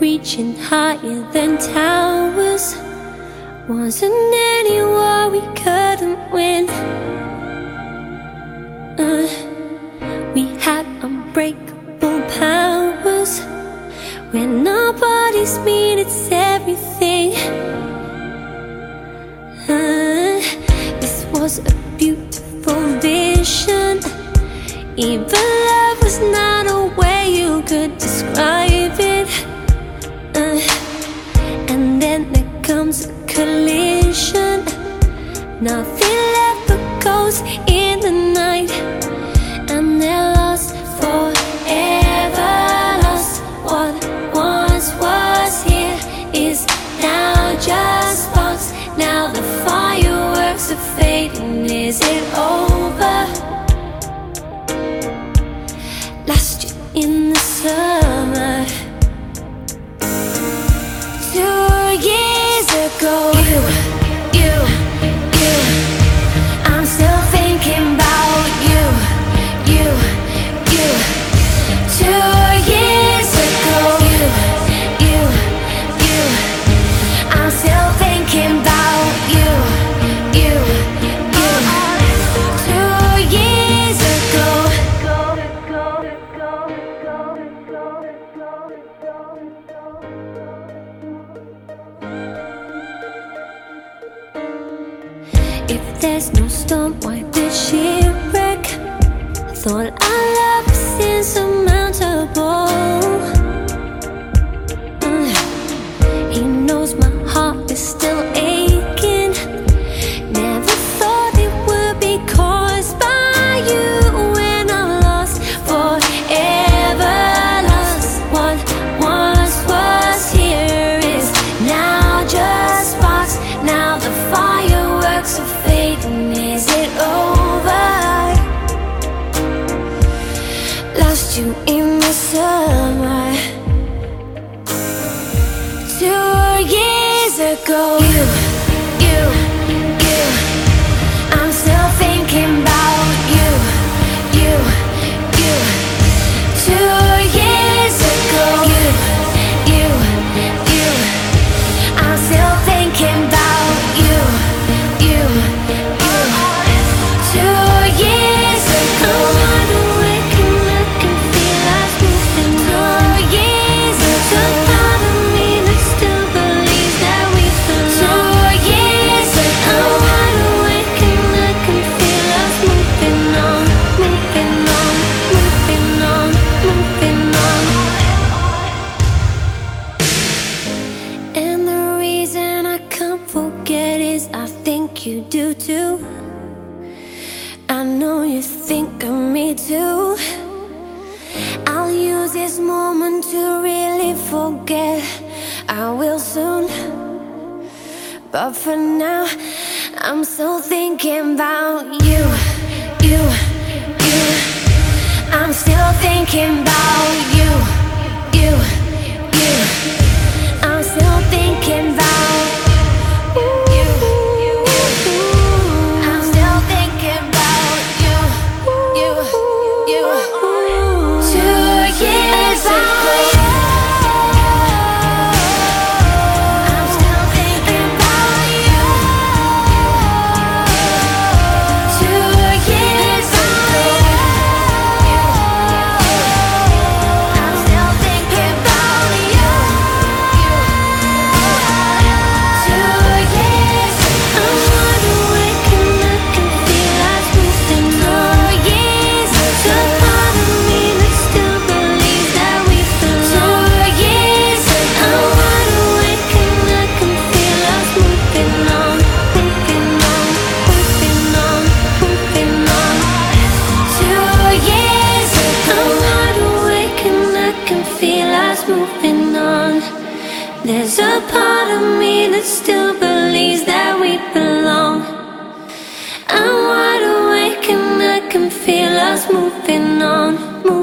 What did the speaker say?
reaching higher than towers. Wasn't any war we couldn't win. Uh, we had unbreakable powers. When nobody's mean, it's everything. Uh, this was a beautiful vision. Even love was not Nothing but ghosts in the night. And they're lost forever. Lost what once was here is now just sparks. Now the fireworks are fading. Is it over? Year in If there's no storm, why did the shipwreck? Thought our Lost you in the summer two years ago. I know you think of me too. I'll use this moment to really forget. I will soon. But for now, I'm still thinking about you, you, you. I'm still thinking about you, There's a part of me that still believes that we belong. I'm wide awake and I can feel us moving on, moving